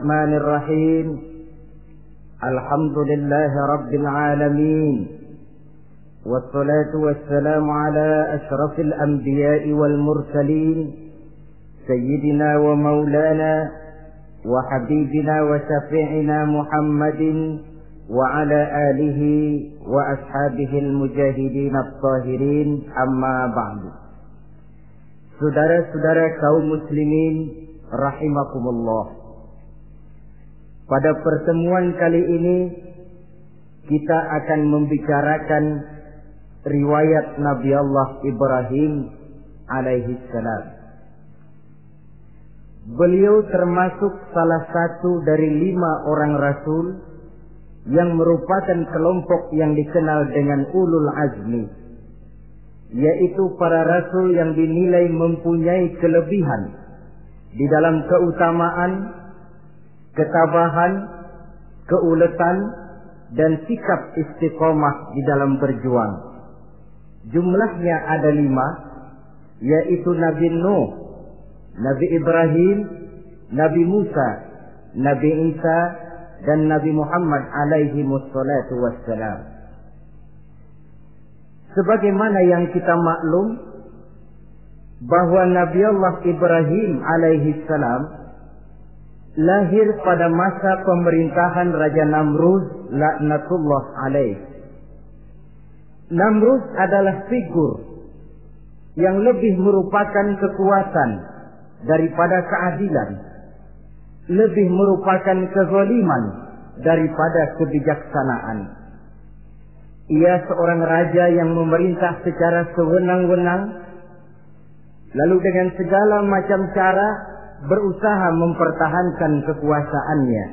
الرحمن الرحيم. الحمد لله رب العالمين. والصلاة والسلام على أشرف الأنبياء والمرسلين سيدنا ومولانا وحبيبنا وشفيعنا محمد وعلى آله وأصحابه المجاهدين الطاهرين. أما بعد. Saudara-saudara kaum muslimin rahimakumullah. Pada pertemuan kali ini kita akan membicarakan riwayat Nabi Allah Ibrahim alaihi salam. Beliau termasuk salah satu dari lima orang rasul yang merupakan kelompok yang dikenal dengan ulul azmi, yaitu para rasul yang dinilai mempunyai kelebihan di dalam keutamaan, ketabahan, keuletan, dan sikap istiqomah di dalam berjuang. Jumlahnya ada lima, yaitu Nabi Nuh, Nabi Ibrahim, Nabi Musa, Nabi Isa, dan Nabi Muhammad alaihi wassalatu wassalam. Sebagaimana yang kita maklum bahwa Nabi Allah Ibrahim alaihi salam lahir pada masa pemerintahan Raja Namrud laknatullah alaih. Namrud adalah figur yang lebih merupakan kekuatan daripada keadilan lebih merupakan kezaliman daripada kebijaksanaan. Ia seorang raja yang memerintah secara sewenang-wenang, lalu dengan segala macam cara berusaha mempertahankan kekuasaannya.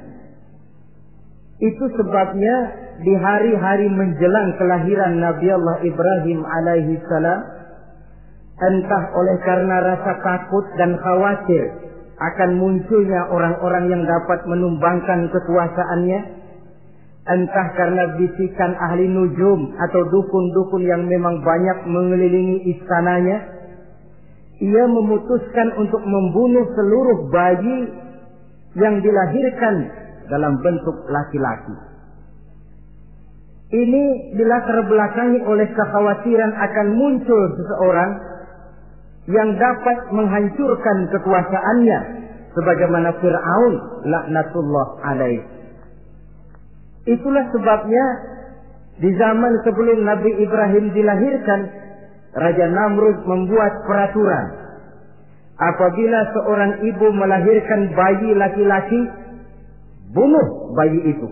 Itu sebabnya di hari-hari menjelang kelahiran Nabi Allah Ibrahim alaihi salam, entah oleh karena rasa takut dan khawatir akan munculnya orang-orang yang dapat menumbangkan kekuasaannya, entah karena bisikan ahli nujum atau dukun-dukun yang memang banyak mengelilingi istananya, ia memutuskan untuk membunuh seluruh bayi yang dilahirkan dalam bentuk laki-laki. Ini dilatar belakangi oleh kekhawatiran akan muncul seseorang yang dapat menghancurkan kekuasaannya sebagaimana Firaun laknatullah alaih. Itulah sebabnya di zaman sebelum Nabi Ibrahim dilahirkan Raja Namrud membuat peraturan apabila seorang ibu melahirkan bayi laki-laki bunuh bayi itu.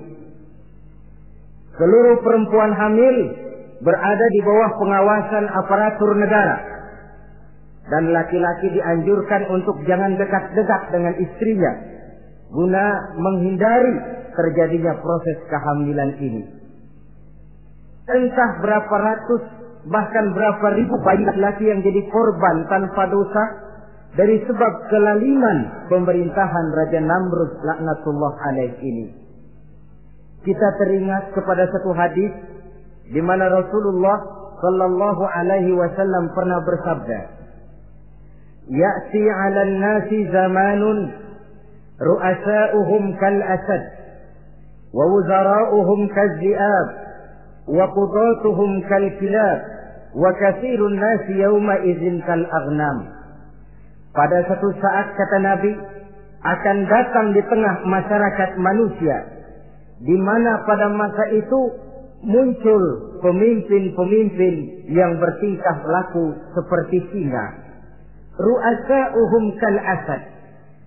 Seluruh perempuan hamil berada di bawah pengawasan aparatur negara dan laki-laki dianjurkan untuk jangan dekat-dekat dengan istrinya guna menghindari terjadinya proses kehamilan ini. Entah berapa ratus Bahkan berapa ribu bayi laki-laki yang jadi korban tanpa dosa dari sebab kelaliman pemerintahan Raja Namrud laknatullah alaih ini. Kita teringat kepada satu hadis di mana Rasulullah sallallahu alaihi wasallam pernah bersabda, "Ya'ti 'alan nasi zamanun ru'asa'uhum kal asad wa wuzara'uhum kal zi'ab wa qudatuhum kal kilab." Wa nasi yawma izin kal agnam. Pada satu saat kata Nabi akan datang di tengah masyarakat manusia di mana pada masa itu muncul pemimpin-pemimpin yang bertingkah laku seperti singa. Ru'asa'uhum kal asad.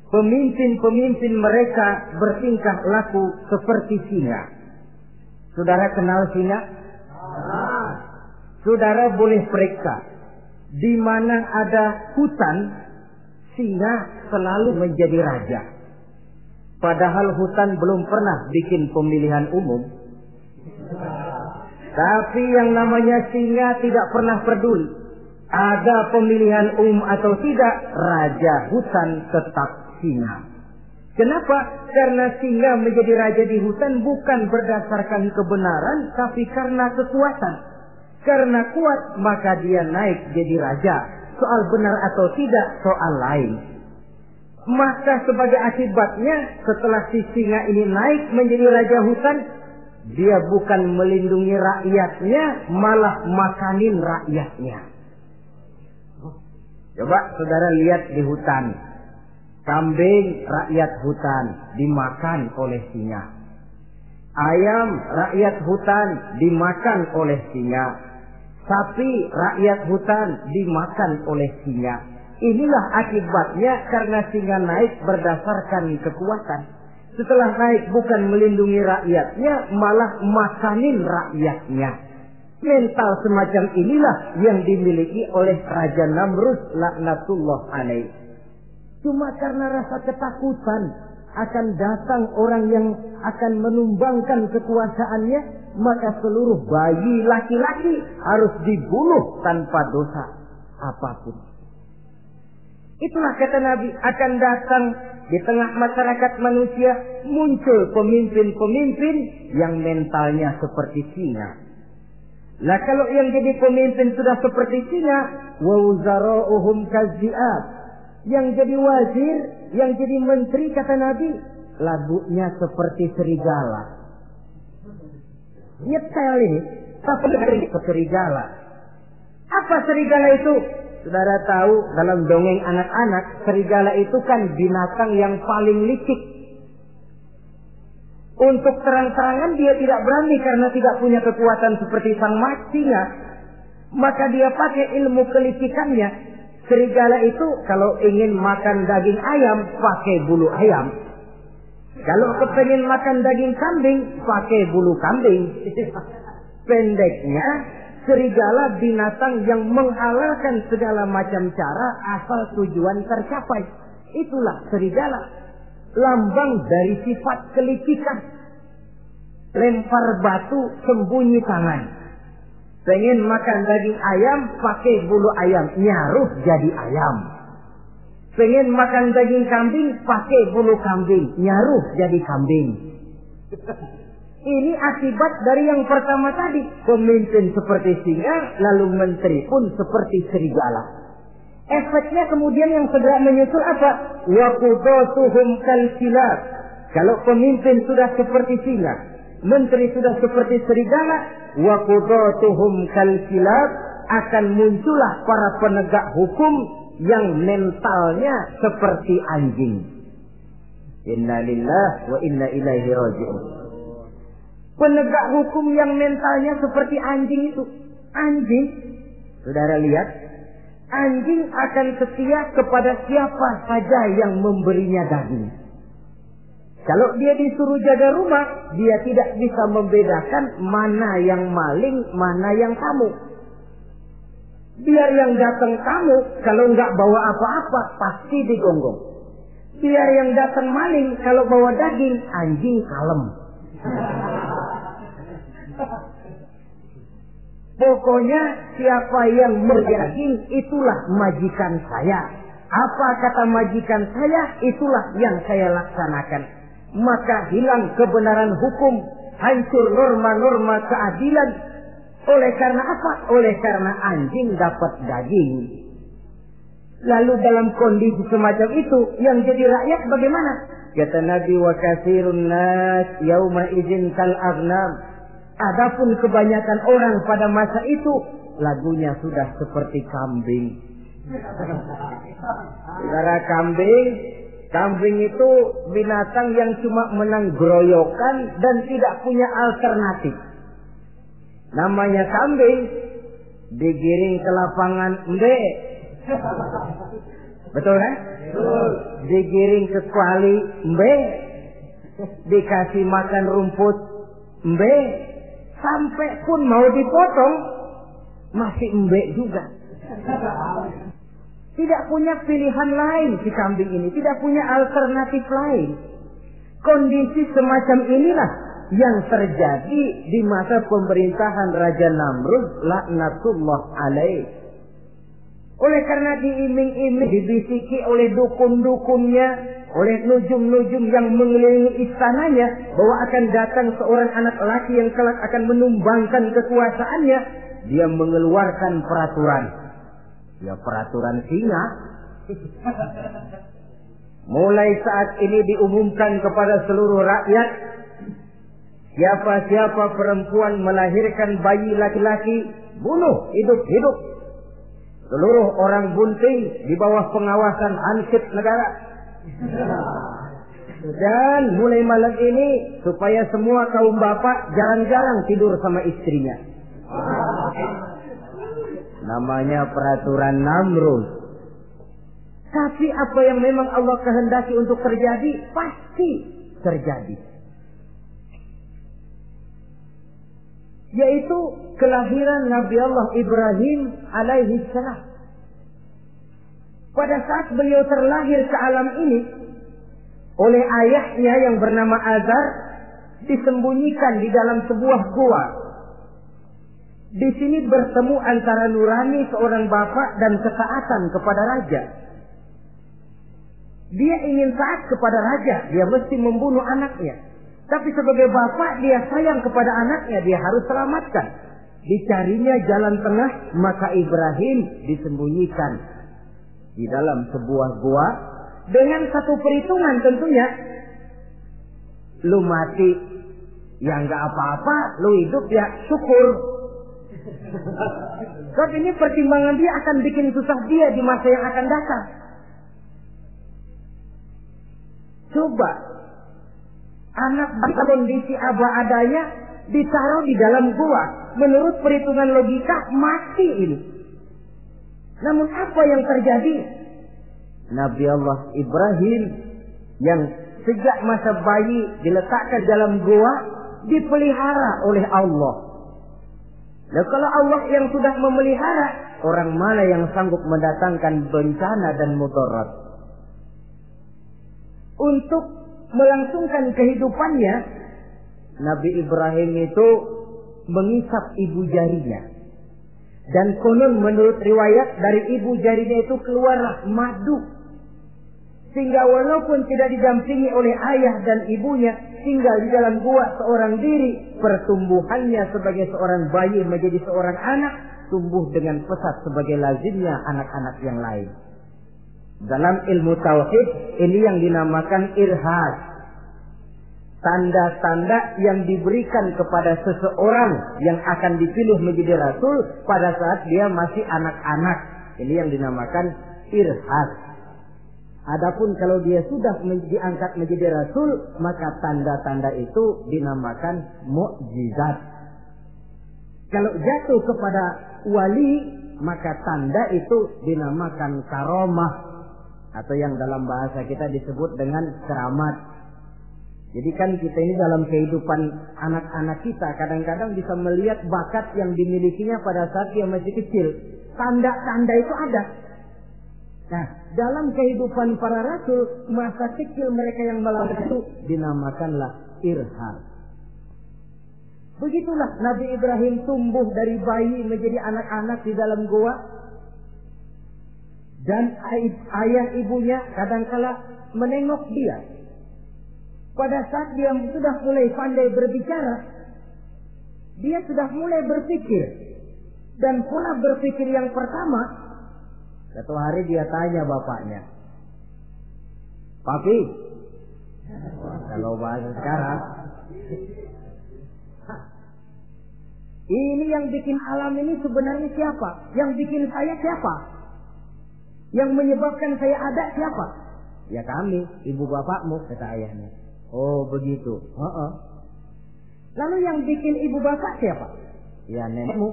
Pemimpin-pemimpin mereka bertingkah laku seperti singa. Saudara kenal singa? Saudara boleh periksa. Di mana ada hutan, singa selalu menjadi raja. Padahal hutan belum pernah bikin pemilihan umum. Tapi yang namanya singa tidak pernah peduli. Ada pemilihan umum atau tidak, raja hutan tetap singa. Kenapa? Karena singa menjadi raja di hutan bukan berdasarkan kebenaran, tapi karena kekuatan. Karena kuat, maka dia naik jadi raja. Soal benar atau tidak, soal lain. Maka sebagai akibatnya setelah si singa ini naik menjadi raja hutan, dia bukan melindungi rakyatnya, malah makanin rakyatnya. Coba saudara lihat di hutan. Kambing rakyat hutan dimakan oleh singa. Ayam rakyat hutan dimakan oleh singa. Sapi rakyat hutan dimakan oleh singa. Inilah akibatnya karena singa naik berdasarkan kekuatan. Setelah naik bukan melindungi rakyatnya, malah makanin rakyatnya. Mental semacam inilah yang dimiliki oleh Raja Namrud laknatullah alaih. Cuma karena rasa ketakutan akan datang orang yang akan menumbangkan kekuasaannya, maka seluruh bayi laki-laki harus dibunuh tanpa dosa apa pun. Itulah kata Nabi akan datang di tengah masyarakat manusia muncul pemimpin-pemimpin yang mentalnya seperti singa. Lah kalau yang jadi pemimpin sudah seperti singa, wa kazi'ab. Yang jadi wazir, yang jadi menteri kata Nabi, lagunya seperti serigala. Nyetel ini, tapi serigala. Apa serigala itu? Saudara tahu dalam dongeng anak-anak, serigala itu kan binatang yang paling licik. Untuk terang-terangan dia tidak berani karena tidak punya kekuatan seperti sang singa. Maka dia pakai ilmu kelicikannya. Serigala itu kalau ingin makan daging ayam, pakai bulu ayam. Kalau kepengen makan daging kambing, pakai bulu kambing. Pendeknya, serigala binatang yang menghalalkan segala macam cara asal tujuan tercapai. Itulah serigala. Lambang dari sifat kelicikan. Lempar batu sembunyi tangan. Pengen makan daging ayam pakai bulu ayam. Nyaruh jadi ayam. Pengen makan daging kambing pakai bulu kambing. Nyaruh jadi kambing. Ini akibat dari yang pertama tadi. Pemimpin seperti singa, lalu menteri pun seperti serigala. Efeknya kemudian yang segera menyusul apa? Waqudatuhum kal Kalau pemimpin sudah seperti singa, menteri sudah seperti serigala, waqudatuhum kal akan muncullah para penegak hukum yang mentalnya seperti anjing. Inna lillah wa inna ilaihi raji'un. Penegak hukum yang mentalnya seperti anjing itu. Anjing, saudara lihat, anjing akan setia kepada siapa saja yang memberinya daging. Kalau dia disuruh jaga rumah, dia tidak bisa membedakan mana yang maling, mana yang kamu. Biar yang datang kamu, kalau nggak bawa apa-apa, pasti digonggong. Biar yang datang maling, kalau bawa daging, anjing kalem. Pokoknya siapa yang berdaging itulah majikan saya. Apa kata majikan saya itulah yang saya laksanakan. Maka hilang kebenaran hukum, hancur norma-norma keadilan. Oleh karena apa? Oleh karena anjing dapat daging. Lalu dalam kondisi semacam itu yang jadi rakyat bagaimana? Kata Nabi wa kasirun nas yauma izin kal aghnam. Adapun kebanyakan orang pada masa itu lagunya sudah seperti kambing. Saudara kambing, kambing itu binatang yang cuma menang groyokan dan tidak punya alternatif. Namanya kambing, digiring ke lapangan mbe. Betul kan? Digiring ke kuali mbe. Dikasih makan rumput mbe. Sampai pun mau dipotong masih mbe juga. Tidak punya pilihan lain si kambing ini, tidak punya alternatif lain. Kondisi semacam inilah yang terjadi di masa pemerintahan Raja Namrud laknatullah alaih. Oleh karena diiming-iming, dibisiki oleh dukun-dukunnya, oleh nujum-nujum yang mengelilingi istananya, bahwa akan datang seorang anak laki yang kelak akan menumbangkan kekuasaannya, dia mengeluarkan peraturan. Ya peraturan singa. Mulai saat ini diumumkan kepada seluruh rakyat Siapa-siapa perempuan melahirkan bayi laki-laki, bunuh hidup-hidup. Seluruh orang bunting di bawah pengawasan ansip negara. Dan mulai malam ini supaya semua kaum bapak jarang-jarang tidur sama istrinya. Namanya peraturan Namrud. Tapi apa yang memang Allah kehendaki untuk terjadi pasti terjadi. yaitu kelahiran Nabi Allah Ibrahim alaihi salam. Pada saat beliau terlahir ke alam ini oleh ayahnya yang bernama Azar disembunyikan di dalam sebuah gua. Di sini bertemu antara nurani seorang bapak dan ketaatan kepada raja. Dia ingin taat kepada raja, dia mesti membunuh anaknya. Tapi sebagai bapak dia sayang kepada anaknya, dia harus selamatkan. Dicarinya jalan tengah, maka Ibrahim disembunyikan di dalam sebuah gua dengan satu perhitungan tentunya. Lu mati, ya nggak apa-apa, lu hidup ya syukur. Sebab ini pertimbangan dia akan bikin susah dia di masa yang akan datang. Coba anak kondisi apa adanya ditaruh di dalam gua. Menurut perhitungan logika mati ini. Namun apa yang terjadi? Nabi Allah Ibrahim yang sejak masa bayi diletakkan dalam gua dipelihara oleh Allah. Nah kalau Allah yang sudah memelihara, orang mana yang sanggup mendatangkan bencana dan mudarat? Untuk melangsungkan kehidupannya, Nabi Ibrahim itu mengisap ibu jarinya. Dan konon menurut riwayat dari ibu jarinya itu keluarlah madu. Sehingga walaupun tidak didampingi oleh ayah dan ibunya, tinggal di dalam gua seorang diri, pertumbuhannya sebagai seorang bayi menjadi seorang anak, tumbuh dengan pesat sebagai lazimnya anak-anak yang lain. Dalam ilmu tauhid ini yang dinamakan irhad. Tanda-tanda yang diberikan kepada seseorang yang akan dipilih menjadi rasul pada saat dia masih anak-anak. Ini yang dinamakan irhad. Adapun kalau dia sudah diangkat menjadi rasul, maka tanda-tanda itu dinamakan mukjizat. Kalau jatuh kepada wali, maka tanda itu dinamakan karomah atau yang dalam bahasa kita disebut dengan keramat. Jadi kan kita ini dalam kehidupan anak-anak kita kadang-kadang bisa melihat bakat yang dimilikinya pada saat dia masih kecil. Tanda-tanda itu ada. Nah, dalam kehidupan para rasul, masa kecil mereka yang melakukan itu dinamakanlah irham. Begitulah Nabi Ibrahim tumbuh dari bayi menjadi anak-anak di dalam gua dan ayah ibunya kadangkala menengok dia. Pada saat dia sudah mulai pandai berbicara, dia sudah mulai berpikir. Dan pola berpikir yang pertama, Satu hari dia tanya bapaknya, Papi, kalau bahasa sekarang, ini yang bikin alam ini sebenarnya siapa? Yang bikin saya siapa? Yang menyebabkan saya ada siapa? Ya kami, ibu bapakmu, kata ayahnya. Oh begitu. Uh -uh. Lalu yang bikin ibu bapak siapa? Ya nenekmu.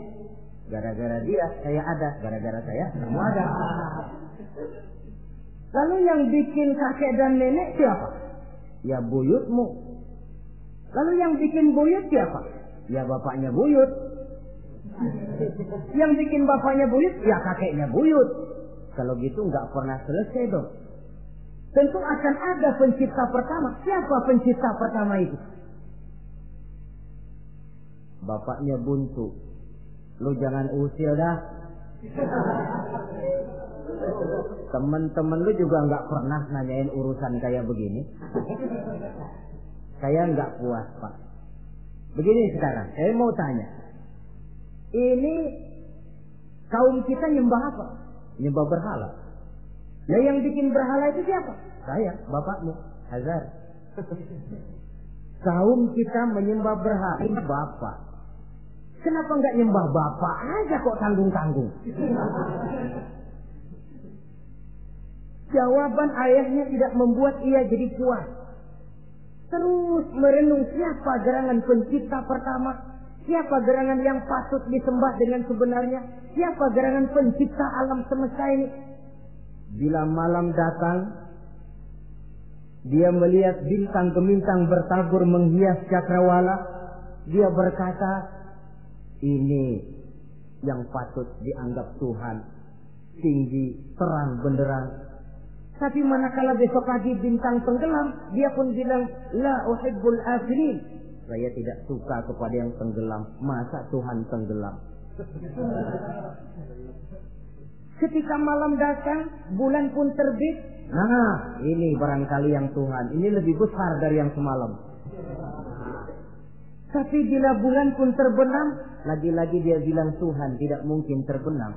Gara-gara dia saya ada, gara-gara saya kamu ada. Lalu yang bikin kakek dan nenek siapa? Ya buyutmu. Lalu yang bikin buyut siapa? Ya bapaknya buyut. Yang bikin bapaknya buyut, ya kakeknya buyut. Kalau gitu nggak pernah selesai dong. Tentu akan ada pencipta pertama. Siapa pencipta pertama itu? Bapaknya buntu. Lu jangan usil dah. Temen-temen lu juga nggak pernah nanyain urusan kayak begini. Saya nggak puas pak. Begini sekarang, saya mau tanya. Ini kaum kita nyembah apa? Nyembah berhala. Nah yang bikin berhala itu siapa? Saya, bapakmu, Hazar. Kaum kita menyembah berhala. Bapak. Kenapa nggak nyembah bapak aja kok tanggung-tanggung? Jawaban ayahnya tidak membuat ia jadi puas. Terus merenung siapa gerangan pencipta pertama, siapa gerangan yang patut disembah dengan sebenarnya, siapa gerangan pencipta alam semesta ini. Bila malam datang, dia melihat bintang gemintang bertabur menghias cakrawala. Dia berkata, ini yang patut dianggap Tuhan. Tinggi, terang, benderang. Tapi manakala besok pagi bintang tenggelam, dia pun bilang, La uhibbul afilin. Saya tidak suka kepada yang tenggelam. Masa Tuhan tenggelam? Ketika malam datang, bulan pun terbit. Nah, ini barangkali yang Tuhan. Ini lebih besar dari yang semalam. Tapi bila bulan pun terbenam, lagi-lagi dia bilang Tuhan tidak mungkin terbenam.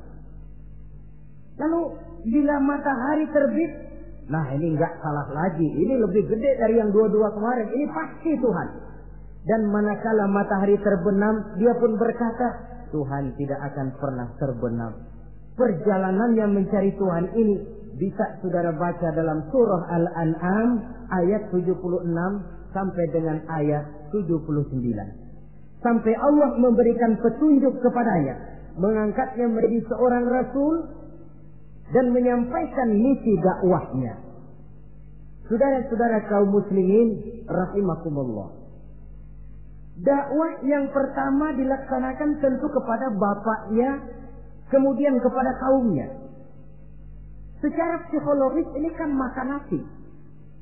Lalu bila matahari terbit, nah ini nggak salah lagi. Ini lebih gede dari yang dua-dua kemarin. Ini pasti Tuhan. Dan manakala matahari terbenam, dia pun berkata, Tuhan tidak akan pernah terbenam. Perjalanannya mencari Tuhan ini bisa saudara baca dalam surah Al-An'am ayat 76 sampai dengan ayat 79. Sampai Allah memberikan petunjuk kepadanya, mengangkatnya menjadi seorang rasul dan menyampaikan misi dakwahnya. Saudara-saudara kaum muslimin rahimakumullah. Dakwah yang pertama dilaksanakan tentu kepada bapaknya, kemudian kepada kaumnya. Secara psikologis ini kan makan nasi.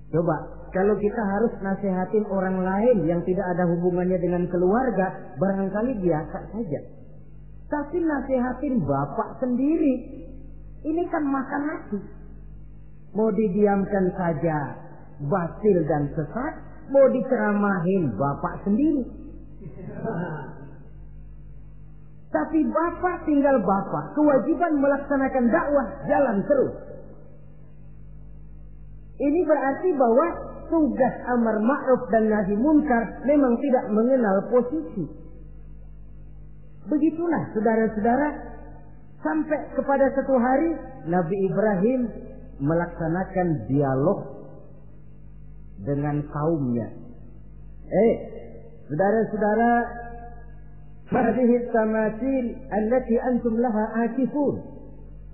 Coba, kalau kita harus nasihatin orang lain yang tidak ada hubungannya dengan keluarga, barangkali biasa saja. Tapi nasihatin bapak sendiri, ini kan makan nasi. Mau didiamkan saja, batil dan sesat, mau diceramahin bapak sendiri. Tapi bapak tinggal bapak, kewajiban melaksanakan dakwah jalan terus. Ini berarti bahwa tugas amar ma'ruf dan nahi munkar memang tidak mengenal posisi. Begitulah saudara-saudara sampai kepada satu hari Nabi Ibrahim melaksanakan dialog dengan kaumnya. Eh, saudara-saudara, hadhihi tamasil allati antum laha akifun.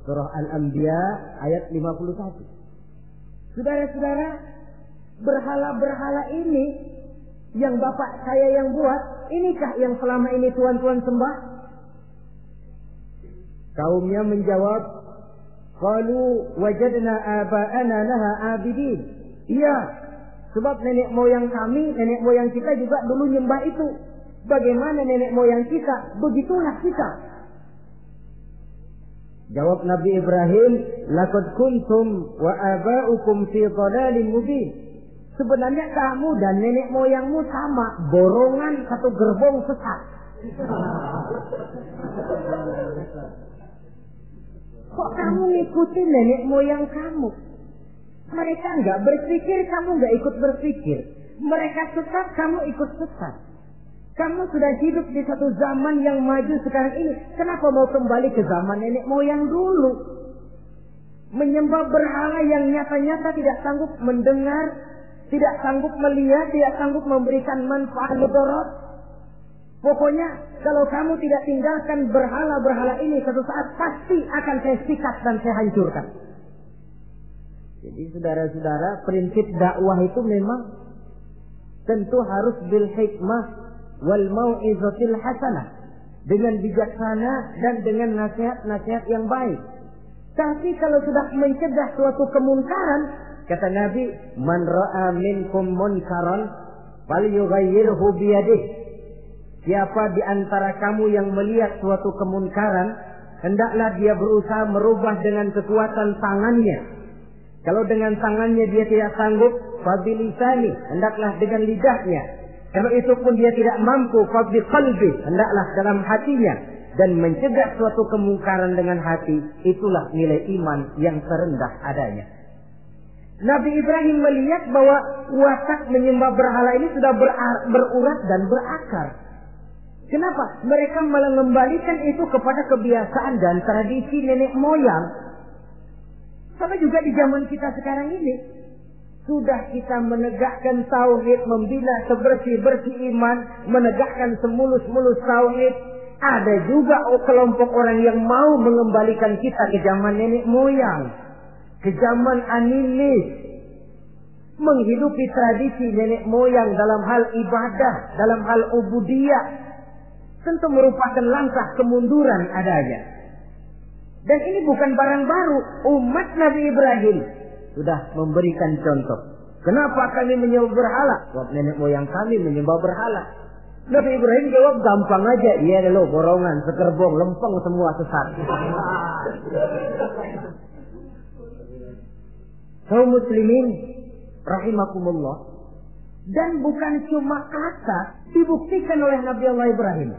Surah Al-Anbiya ayat 51. Saudara-saudara, berhala-berhala ini yang bapak saya yang buat, inikah yang selama ini tuan-tuan sembah? Kaumnya menjawab, Qalu wajadna aba'ana laha abidin. Iya, sebab nenek moyang kami, nenek moyang kita juga dulu nyembah itu. Bagaimana nenek moyang kita, begitulah kita. Jawab Nabi Ibrahim, "Laqad kuntum wa aba'ukum fi dhalalin mubin." Sebenarnya kamu dan nenek moyangmu sama, borongan satu gerbong sesat. Kok kamu ngikutin nenek moyang kamu? Mereka nggak berpikir, kamu nggak ikut berpikir. Mereka sesat, kamu ikut sesat. Kamu sudah hidup di satu zaman yang maju sekarang ini. Kenapa mau kembali ke zaman nenek moyang dulu? Menyembah berhala yang nyata-nyata tidak sanggup mendengar, tidak sanggup melihat, tidak sanggup memberikan manfaat mudarat. Pokoknya kalau kamu tidak tinggalkan berhala-berhala ini satu saat pasti akan saya sikat dan saya hancurkan. Jadi saudara-saudara prinsip dakwah itu memang tentu harus bil hikmah wal mau'izatil hasanah dengan bijaksana dan dengan nasihat-nasihat yang baik. Tapi kalau sudah mencegah suatu kemunkaran, kata Nabi, "Man ra'a minkum munkaran falyughayyirhu biyadihi." Siapa di antara kamu yang melihat suatu kemunkaran, hendaklah dia berusaha merubah dengan kekuatan tangannya. Kalau dengan tangannya dia tidak sanggup, fabilisani, hendaklah dengan lidahnya. Kalau itu pun dia tidak mampu, fabdi qalbi, hendaklah dalam hatinya dan mencegah suatu kemungkaran dengan hati, itulah nilai iman yang terendah adanya. Nabi Ibrahim melihat bahwa watak menyembah berhala ini sudah berurat dan berakar. Kenapa? Mereka malah mengembalikan itu kepada kebiasaan dan tradisi nenek moyang. Sama juga di zaman kita sekarang ini. Sudah kita menegakkan tauhid, membina sebersih-bersih iman, menegakkan semulus-mulus tauhid. Ada juga kelompok orang yang mau mengembalikan kita ke zaman nenek moyang. Ke zaman animis. Menghidupi tradisi nenek moyang dalam hal ibadah, dalam hal ubudiyah. Tentu merupakan langkah kemunduran adanya. Dan ini bukan barang baru. Umat Nabi Ibrahim sudah memberikan contoh. Kenapa kami menyembah berhala? Sebab nenek moyang kami menyembah berhala. Nabi Ibrahim jawab gampang aja. Iya lo borongan, sekerbong, lempeng semua sesat. Kaum muslimin rahimakumullah. Dan bukan cuma kata dibuktikan oleh Nabi Allah Ibrahim.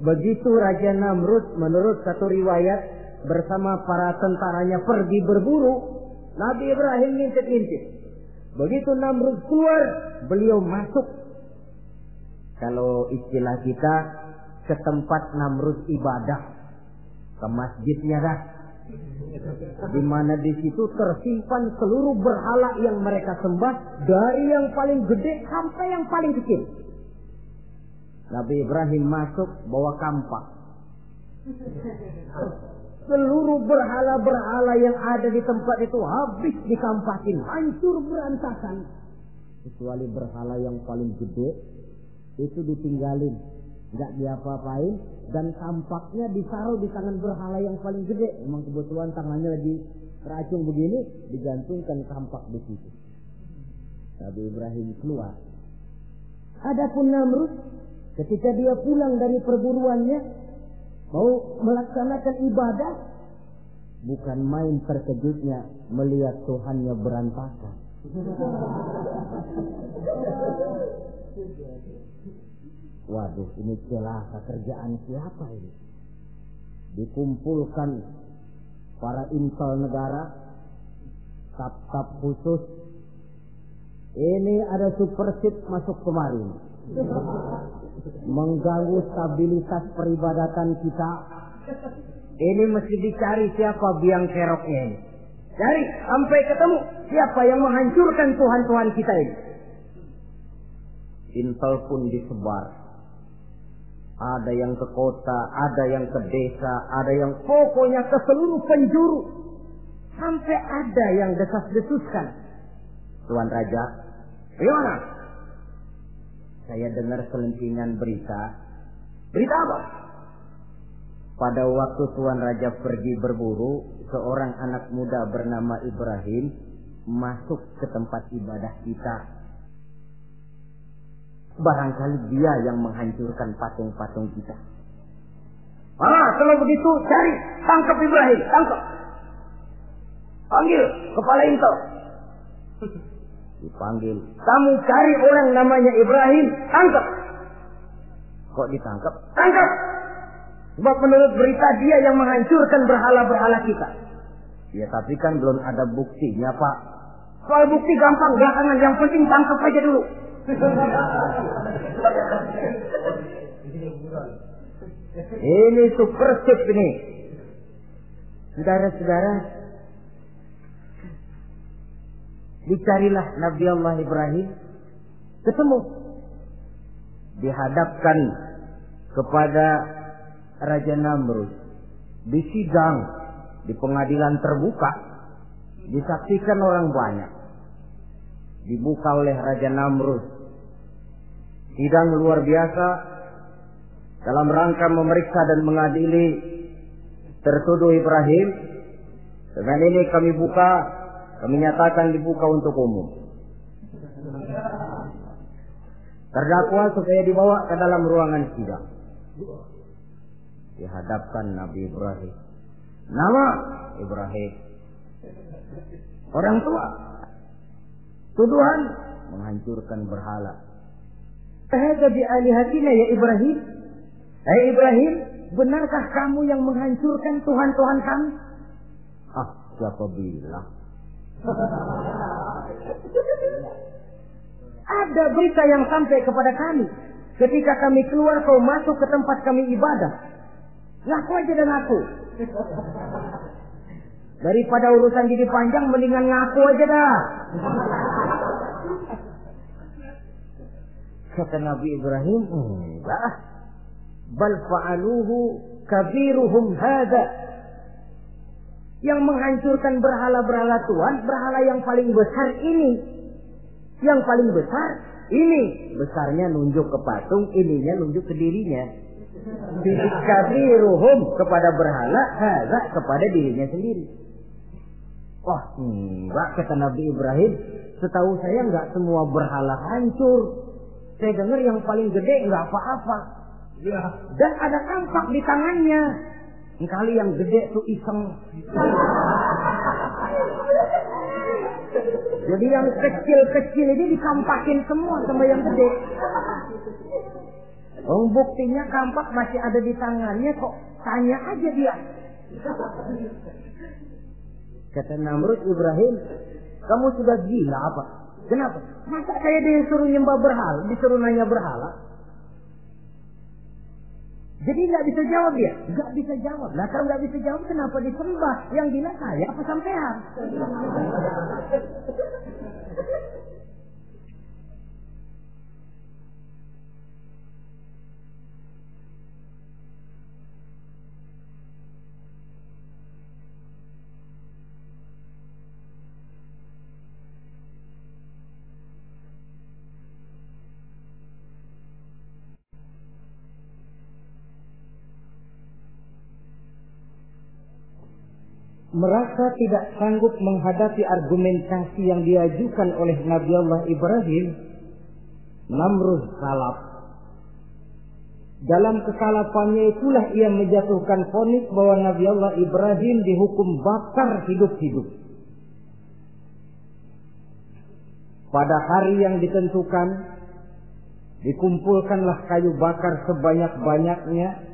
Begitu Raja Namrud menurut satu riwayat bersama para tentaranya pergi berburu, Nabi Ibrahim ngintip-ngintip. Begitu Namrud keluar, beliau masuk. Kalau istilah kita ke tempat Namrud ibadah, ke masjidnya dah. Di mana di situ tersimpan seluruh berhala yang mereka sembah dari yang paling gede sampai yang paling kecil. Nabi Ibrahim masuk bawa kampak seluruh berhala-berhala yang ada di tempat itu habis dikampakin, hancur berantakan. Kecuali berhala yang paling gede, itu ditinggalin, nggak diapa-apain, dan tampaknya ditaruh di tangan berhala yang paling gede. Memang kebetulan tangannya lagi teracung begini, digantungkan kampak di situ. Nabi Ibrahim keluar. Adapun Namrud, ketika dia pulang dari perburuannya, mau melaksanakan ibadah bukan main terkejutnya melihat Tuhannya berantakan. Waduh, ini celaka kerjaan siapa ini? Dikumpulkan para intel negara, tap-tap khusus. Ini ada supersip masuk kemarin mengganggu stabilitas peribadatan kita. Ini mesti dicari siapa biang keroknya ini. Cari sampai ketemu siapa yang menghancurkan Tuhan-Tuhan kita ini. Intel pun disebar. Ada yang ke kota, ada yang ke desa, ada yang pokoknya ke seluruh penjuru. Sampai ada yang desas-desuskan. Tuan Raja, gimana? saya dengar selentingan berita. Berita apa? Pada waktu Tuan Raja pergi berburu, seorang anak muda bernama Ibrahim masuk ke tempat ibadah kita. Barangkali dia yang menghancurkan patung-patung kita. Ah, kalau begitu cari, tangkap Ibrahim, tangkap. Panggil kepala intel. Dipanggil. Kamu cari orang namanya Ibrahim, tangkap. Kok ditangkap? Tangkap. Sebab menurut berita dia yang menghancurkan berhala-berhala kita. Ya tapi kan belum ada buktinya pak. Soal bukti gampang belakangan. Yang penting tangkap aja dulu. ini super chip ini. Saudara-saudara, dicarilah Nabi Allah Ibrahim, ketemu, dihadapkan kepada Raja Namrud, disidang di pengadilan terbuka, disaksikan orang banyak, dibuka oleh Raja Namrud, sidang luar biasa dalam rangka memeriksa dan mengadili tertuduh Ibrahim. Dengan ini kami buka, kami nyatakan dibuka untuk umum. Terdakwa supaya dibawa ke dalam ruangan sidang. Dihadapkan Nabi Ibrahim. Nama Ibrahim. Orang tua. Tuduhan menghancurkan berhala. Fahada bi alihatina ya Ibrahim. Hai Ibrahim, benarkah kamu yang menghancurkan Tuhan-Tuhan kami? Ah, siapa bilang? Ada berita yang sampai kepada kami. Ketika kami keluar kau masuk ke tempat kami ibadah. Ngaku aja dan ngaku. Daripada urusan jadi panjang mendingan ngaku aja dah. Kata Nabi Ibrahim, enggak. Bal fa'aluhu kabiruhum hada. Yang menghancurkan berhala-berhala Tuhan, berhala yang paling besar ini. Yang paling besar ini. Besarnya nunjuk ke patung, ininya nunjuk ke dirinya. Kabiruhum kepada berhala, hada kepada dirinya sendiri. Wah, enggak kata Nabi Ibrahim. Setahu saya enggak semua berhala hancur. Saya dengar yang paling gede enggak apa-apa. Ya. Dan ada kampak di tangannya. Kali yang gede tuh iseng. Jadi yang kecil-kecil ini dikampakin semua sama yang gede. Oh, buktinya kampak masih ada di tangannya kok tanya aja dia. Kata Namrud Ibrahim, kamu sudah gila apa? Kenapa? Masa saya disuruh nyembah berhala, disuruh nanya berhala? Jadi nggak bisa jawab dia, nggak bisa jawab. Nah kalau nggak bisa jawab, kenapa disembah? Yang gila saya apa sampean? Merasa tidak sanggup menghadapi argumentasi yang diajukan oleh Nabi Allah Ibrahim, Namrud salap. Dalam kesalapannya itulah ia menjatuhkan vonis bahwa Nabi Allah Ibrahim dihukum bakar hidup-hidup. Pada hari yang ditentukan, dikumpulkanlah kayu bakar sebanyak-banyaknya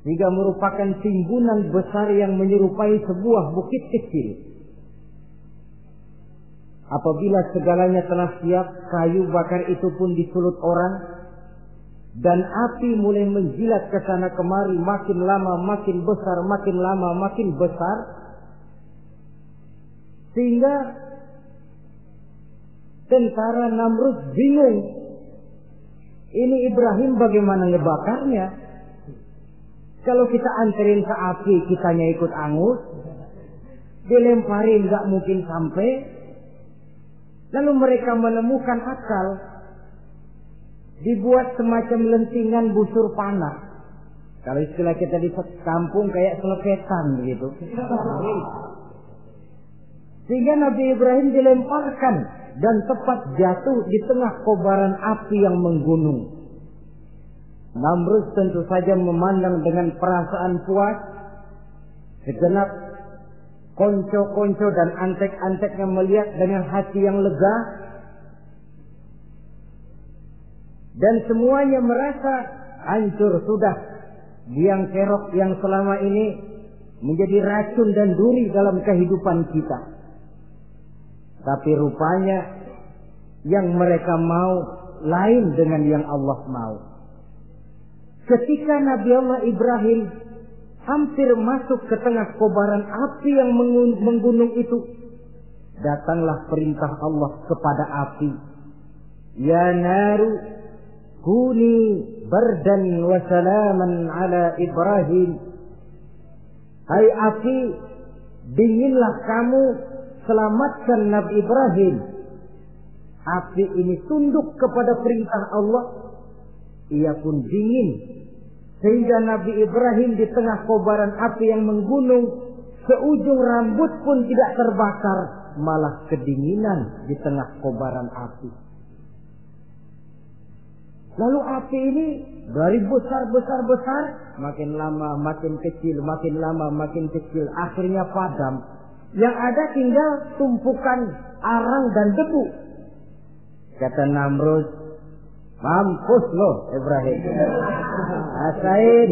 sehingga merupakan timbunan besar yang menyerupai sebuah bukit kecil. Apabila segalanya telah siap, kayu bakar itu pun disulut orang dan api mulai menjilat ke sana kemari makin lama makin besar, makin lama makin besar sehingga tentara Namrud bingung. Ini Ibrahim bagaimana ngebakarnya? Kalau kita anterin ke api, kitanya ikut angus. Dilemparin nggak mungkin sampai. Lalu mereka menemukan akal. Dibuat semacam lentingan busur panah. Kalau istilah kita di kampung kayak selepetan begitu. Sehingga Nabi Ibrahim dilemparkan dan tepat jatuh di tengah kobaran api yang menggunung. Namrud tentu saja memandang dengan perasaan puas segenap konco-konco dan antek-anteknya melihat dengan hati yang lega dan semuanya merasa hancur sudah biang kerok yang selama ini menjadi racun dan duri dalam kehidupan kita. Tapi rupanya yang mereka mau lain dengan yang Allah mau. Ketika Nabi Allah Ibrahim hampir masuk ke tengah kobaran api yang menggunung itu, datanglah perintah Allah kepada api. Ya naru kuni bardan wa salaman ala Ibrahim. Hai api, dinginlah kamu selamatkan Nabi Ibrahim. Api ini tunduk kepada perintah Allah. Ia pun dingin. Sehingga Nabi Ibrahim di tengah kobaran api yang menggunung. Seujung rambut pun tidak terbakar. Malah kedinginan di tengah kobaran api. Lalu api ini dari besar besar besar makin lama makin kecil makin lama makin kecil akhirnya padam. Yang ada tinggal tumpukan arang dan debu. Kata Namrud, mampus lo Ibrahim. Asain.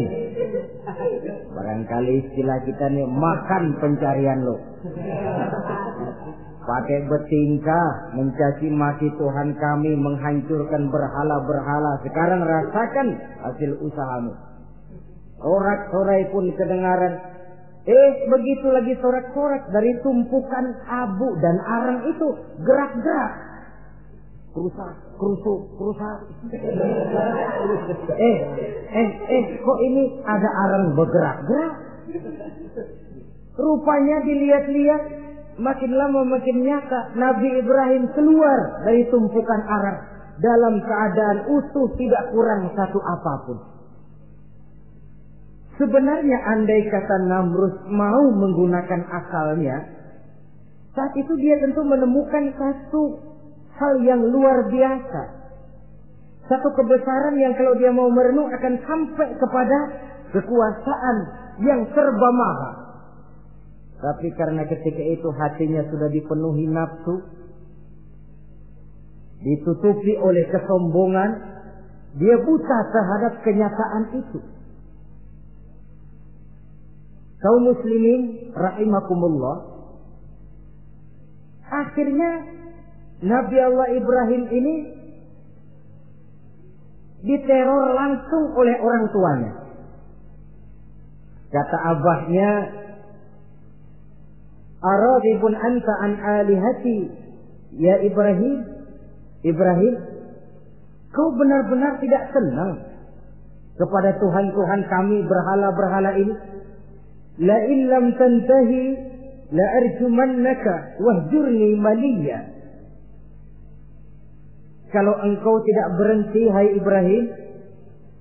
Barangkali istilah kita nih makan pencarian lo. Pakai bertingkah mencaci maki Tuhan kami menghancurkan berhala-berhala. Sekarang rasakan hasil usahamu. Sorak-sorai pun kedengaran. Eh begitu lagi sorak-sorak dari tumpukan abu dan arang itu gerak-gerak. Kerusak kerusuk kerusak eh eh eh kok ini ada arang bergerak-gerak rupanya dilihat-lihat makin lama makin nyata Nabi Ibrahim keluar dari tumpukan arang dalam keadaan utuh tidak kurang satu apa pun. Sebenarnya andai kata Namrus mau menggunakan akalnya, saat itu dia tentu menemukan satu hal yang luar biasa. Satu kebesaran yang kalau dia mau merenung akan sampai kepada kekuasaan yang serba maha. Tapi karena ketika itu hatinya sudah dipenuhi nafsu, ditutupi oleh kesombongan, dia buta terhadap kenyataan itu. Kaum muslimin rahimakumullah. Akhirnya Nabi Allah Ibrahim ini diteror langsung oleh orang tuanya. Kata abahnya, Aradibun anta an alihati ya Ibrahim Ibrahim kau benar-benar tidak senang kepada Tuhan-Tuhan kami berhala-berhala ini la illam tantahi la arjumannaka wahjurni maliya kalau engkau tidak berhenti hai Ibrahim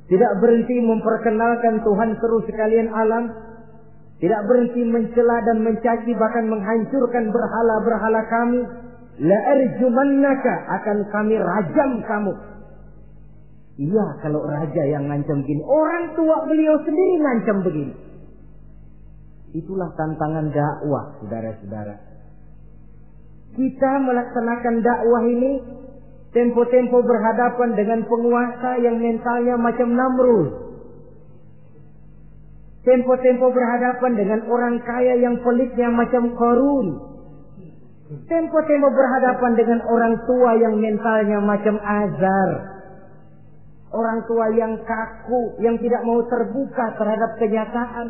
tidak berhenti memperkenalkan Tuhan seru sekalian alam tidak berhenti mencela dan mencaci bahkan menghancurkan berhala-berhala kami. La arjumannaka akan kami rajam kamu. Iya kalau raja yang ngancam begini. Orang tua beliau sendiri ngancam begini. Itulah tantangan dakwah saudara-saudara. Kita melaksanakan dakwah ini tempo-tempo berhadapan dengan penguasa yang mentalnya macam Namrud Tempo-tempo berhadapan dengan orang kaya yang pelitnya macam korun. Tempo-tempo berhadapan dengan orang tua yang mentalnya macam azar. Orang tua yang kaku, yang tidak mau terbuka terhadap kenyataan.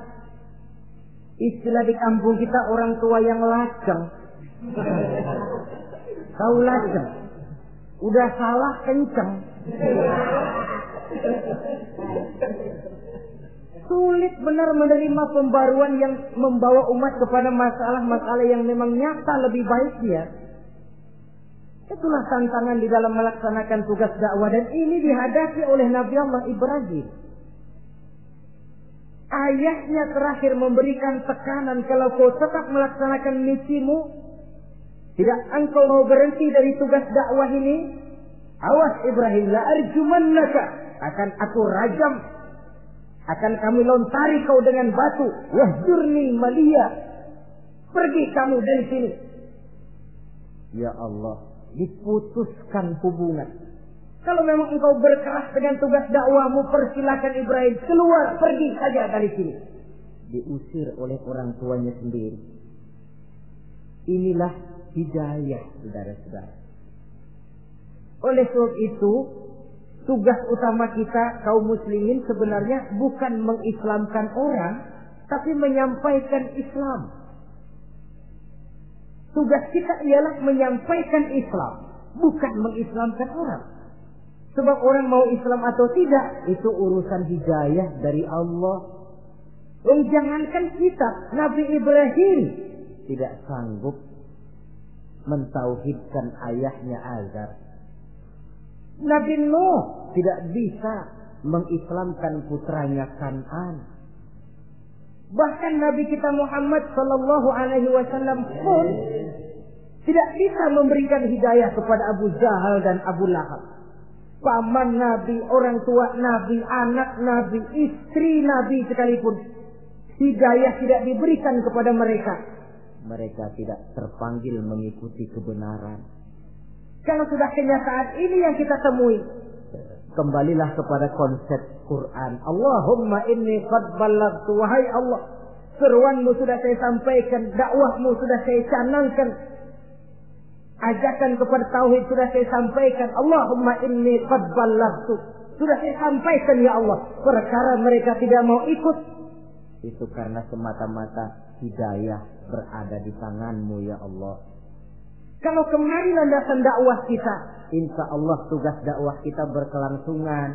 Istilah di kampung kita orang tua yang laceng. Tahu laceng? Udah salah kenceng sulit benar menerima pembaruan yang membawa umat kepada masalah-masalah yang memang nyata lebih baik dia. Itulah tantangan di dalam melaksanakan tugas dakwah dan ini dihadapi oleh Nabi Allah Ibrahim. Ayahnya terakhir memberikan tekanan kalau kau tetap melaksanakan misimu, tidak engkau mau berhenti dari tugas dakwah ini, awas Ibrahim la arjumannaka akan aku rajam akan kami lontari kau dengan batu. Wahjurni malia. Pergi kamu dari sini. Ya Allah. Diputuskan hubungan. Kalau memang engkau berkeras dengan tugas dakwahmu, persilakan Ibrahim keluar, pergi saja dari sini. Diusir oleh orang tuanya sendiri. Inilah hidayah, saudara-saudara. Oleh sebab itu, tugas utama kita kaum muslimin sebenarnya bukan mengislamkan orang, tapi menyampaikan Islam. Tugas kita ialah menyampaikan Islam, bukan mengislamkan orang. Sebab orang mau Islam atau tidak, itu urusan hidayah dari Allah. Dan jangankan kita, Nabi Ibrahim tidak sanggup mentauhidkan ayahnya Azar. Nabi Nuh tidak bisa mengislamkan putranya Kanan. Bahkan Nabi kita Muhammad Sallallahu Alaihi Wasallam pun tidak bisa memberikan hidayah kepada Abu Jahal dan Abu Lahab paman Nabi, orang tua Nabi, anak Nabi, istri Nabi sekalipun. Hidayah tidak diberikan kepada mereka. Mereka tidak terpanggil mengikuti kebenaran. Kalau sudah kenyataan ini yang kita temui. Kembalilah kepada konsep Quran. Allahumma inni qad ballagtu. Wahai Allah. Seruanmu sudah saya sampaikan. Dakwahmu sudah saya canangkan Ajakan kepada tauhid sudah saya sampaikan. Allahumma inni qad ballaghtu. Sudah saya sampaikan ya Allah. Perkara mereka tidak mau ikut. Itu karena semata-mata hidayah berada di tanganmu ya Allah. Kalau kemarin landasan dakwah kita, insya Allah tugas dakwah kita berkelangsungan.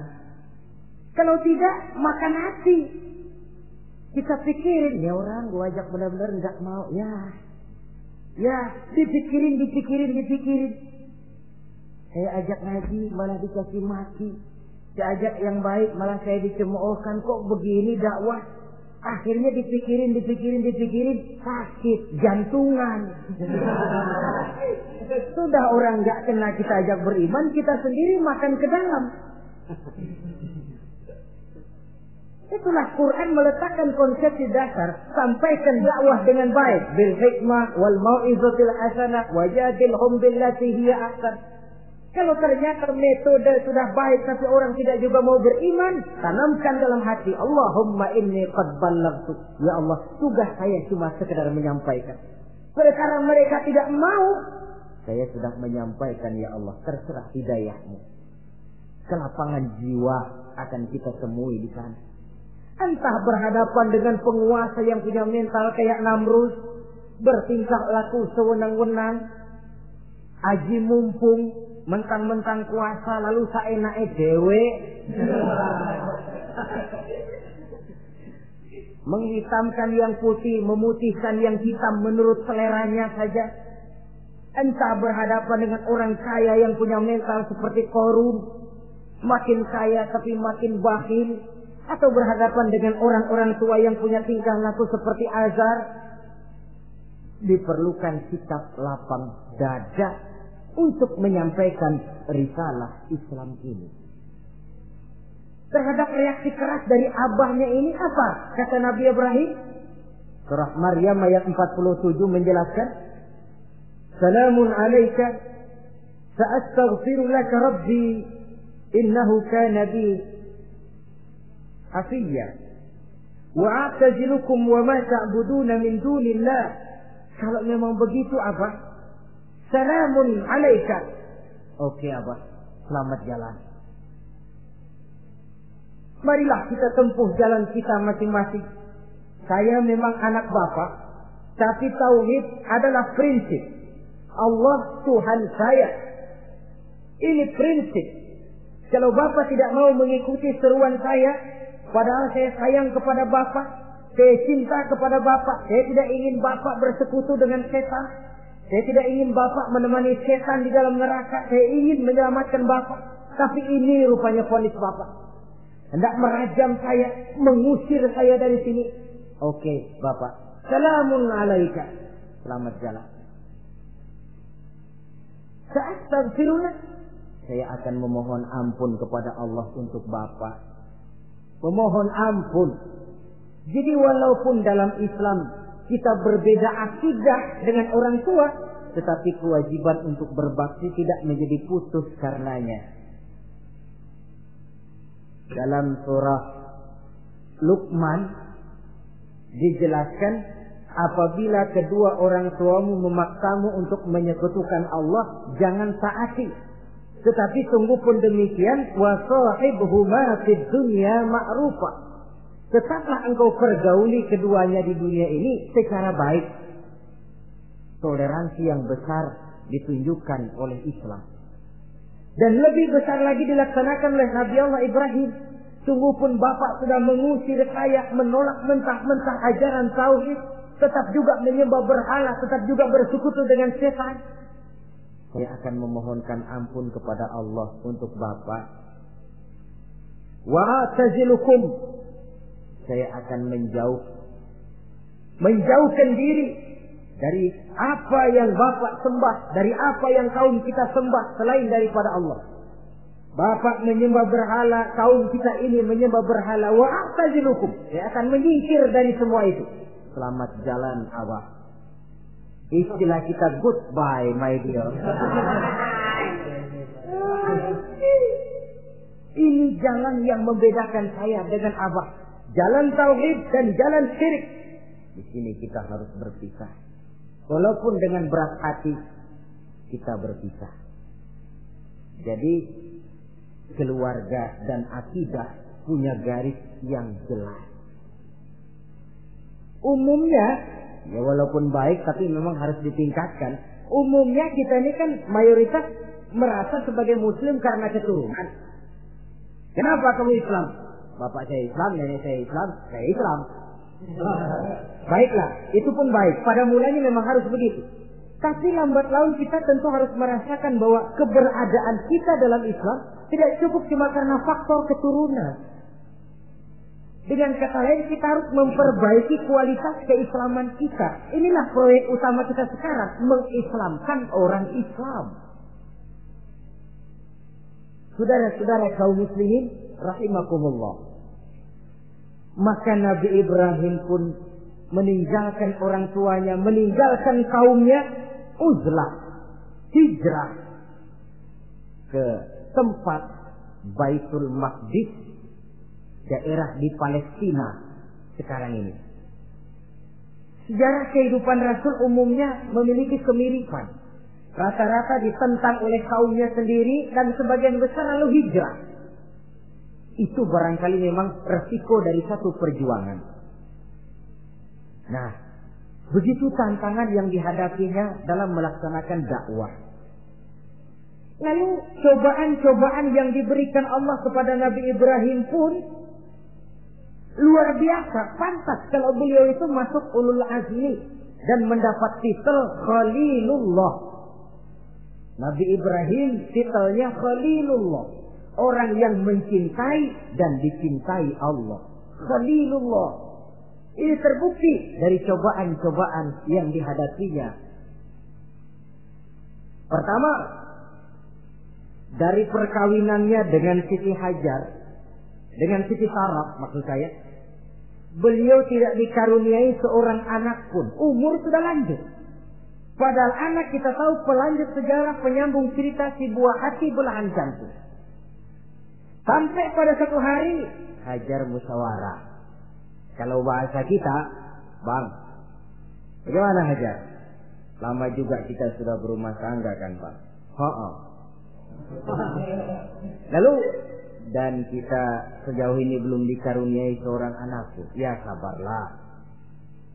Kalau tidak, makan hati. Kita pikirin, ya orang gua ajak benar-benar nggak mau. Ya, Ya, dipikirin, dipikirin, dipikirin. Saya ajak ngaji, malah dikasih mati. Saya ajak yang baik, malah saya dicemoohkan. Kok begini dakwah? Akhirnya dipikirin, dipikirin, dipikirin. Sakit, jantungan. Sudah orang nggak kena kita ajak beriman, kita sendiri makan ke dalam. Itulah Quran meletakkan konsepsi dasar. Sampaikan dakwah dengan baik. Bil hikmah wal mau'izatil hasanah wajadilhum billati hiya ahsan. Kalau ternyata metode sudah baik tapi orang tidak juga mau beriman, tanamkan dalam hati, Allahumma inni qad ballagtu. Ya Allah, tugas saya cuma sekedar menyampaikan. Perkara mereka tidak mau, saya sudah menyampaikan ya Allah, terserah hidayahmu. Kelapangan jiwa akan kita temui di sana. Entah berhadapan dengan penguasa yang punya mental kayak Namrus. Bertingkah laku sewenang-wenang. Aji mumpung. Mentang-mentang kuasa lalu saenake dewe. Menghitamkan yang putih, memutihkan yang hitam menurut seleranya saja. Entah berhadapan dengan orang kaya yang punya mental seperti korun. Makin kaya tapi makin bakhil atau berhadapan dengan orang-orang tua yang punya tingkah laku seperti azar, diperlukan sikap lapang dada untuk menyampaikan risalah Islam ini. Terhadap reaksi keras dari abahnya ini apa? Kata Nabi Ibrahim. Surah Maryam ayat 47 menjelaskan. Salamun alaika sa'astaghfiru laka rabbi innahu kana bi afiyya. Wa'atazilukum wa ma ta'buduna min dunillah. Kalau memang begitu apa? Salamun alaika oke okay, apa selamat jalan marilah kita tempuh jalan kita masing-masing saya memang anak bapak tapi tauhid adalah prinsip Allah Tuhan saya ini prinsip kalau bapak tidak mau mengikuti seruan saya Padahal saya sayang kepada Bapak. Saya cinta kepada Bapak. Saya tidak ingin Bapak bersekutu dengan setan. Saya tidak ingin Bapak menemani setan di dalam neraka. Saya ingin menyelamatkan Bapak. Tapi ini rupanya ponis Bapak. Hendak merajam saya, mengusir saya dari sini. Oke, Bapak. Salamun alaika. Selamat jalan. Saat saya akan memohon ampun kepada Allah untuk Bapak memohon ampun. Jadi walaupun dalam Islam kita berbeda akidah dengan orang tua, tetapi kewajiban untuk berbakti tidak menjadi putus karenanya. dalam surah Luqman dijelaskan apabila kedua orang tuamu memaksamu untuk menyekutukan Allah jangan taati tetapi tunggu pun demikian wa sahibhuma fid dunya ma'rufa tetaplah engkau pergauli keduanya di dunia ini secara baik toleransi yang besar ditunjukkan oleh Islam dan lebih besar lagi dilaksanakan oleh Nabi Allah Ibrahim. Sungguh pun Bapak sudah mengusir kayak menolak mentah-mentah ajaran tauhid, tetap juga menyembah berhala, tetap juga bersekutu dengan setan. Saya akan memohonkan ampun kepada Allah untuk Bapak. Wa tazilukum. Saya akan menjauh menjauhkan diri dari apa yang Bapak sembah, dari apa yang kaum kita sembah selain daripada Allah. Bapak menyembah berhala, kaum kita ini menyembah berhala. Wa atazilukum. Saya akan menyingkir dari semua itu. Selamat jalan Abah. Istilah kita goodbye my dear. Ini jalan yang membedakan saya dengan Abah. Jalan tauhid dan jalan syirik. Di sini kita harus berpisah. Walaupun dengan berat hati kita berpisah. Jadi keluarga dan akidah punya garis yang jelas. Umumnya, ya walaupun baik tapi memang harus ditingkatkan. Umumnya kita ini kan mayoritas merasa sebagai muslim karena keturunan. Kenapa kamu Islam? Bapak saya Islam, nenek saya Islam, saya Islam. Baiklah, itu pun baik. Pada mulanya memang harus begitu. Tapi lambat laun kita tentu harus merasakan bahwa keberadaan kita dalam Islam tidak cukup cuma karena faktor keturunan. Dengan kata lain kita harus memperbaiki kualitas keislaman kita. Inilah proyek utama kita sekarang, mengislamkan orang Islam. Saudara-saudara kaum muslimin rahimakumullah. Maka Nabi Ibrahim pun meninggalkan orang tuanya, meninggalkan kaumnya, uzlah, hijrah ke tempat Baitul Maqdis, daerah di Palestina sekarang ini. Sejarah kehidupan Rasul umumnya memiliki kemiripan. Rata-rata ditentang oleh kaumnya sendiri dan sebagian besar lalu hijrah. Itu barangkali memang resiko dari satu perjuangan. Nah, begitu tantangan yang dihadapinya dalam melaksanakan dakwah. Lalu cobaan-cobaan yang diberikan Allah kepada Nabi Ibrahim pun luar biasa. Pantas kalau beliau itu masuk ulul azmi dan mendapat titel Khalilullah. Nabi Ibrahim titelnya Khalilullah. Orang yang mencintai dan dicintai Allah. Khalilullah. Ini terbukti dari cobaan-cobaan yang dihadapinya. Pertama, dari perkawinannya dengan Siti Hajar, dengan Siti Sarah maksud saya, beliau tidak dikaruniai seorang anak pun. Umur sudah lanjut. Padahal anak kita tahu pelanjut sejarah penyambung cerita si buah hati belahan jantung. Sampai pada satu hari hajar musyawarah. Kalau bahasa kita, bang, bagaimana hajar? Lama juga kita sudah berumah tangga kan pak? Ha Lalu dan kita sejauh ini belum dikaruniai seorang anakku. Ya sabarlah.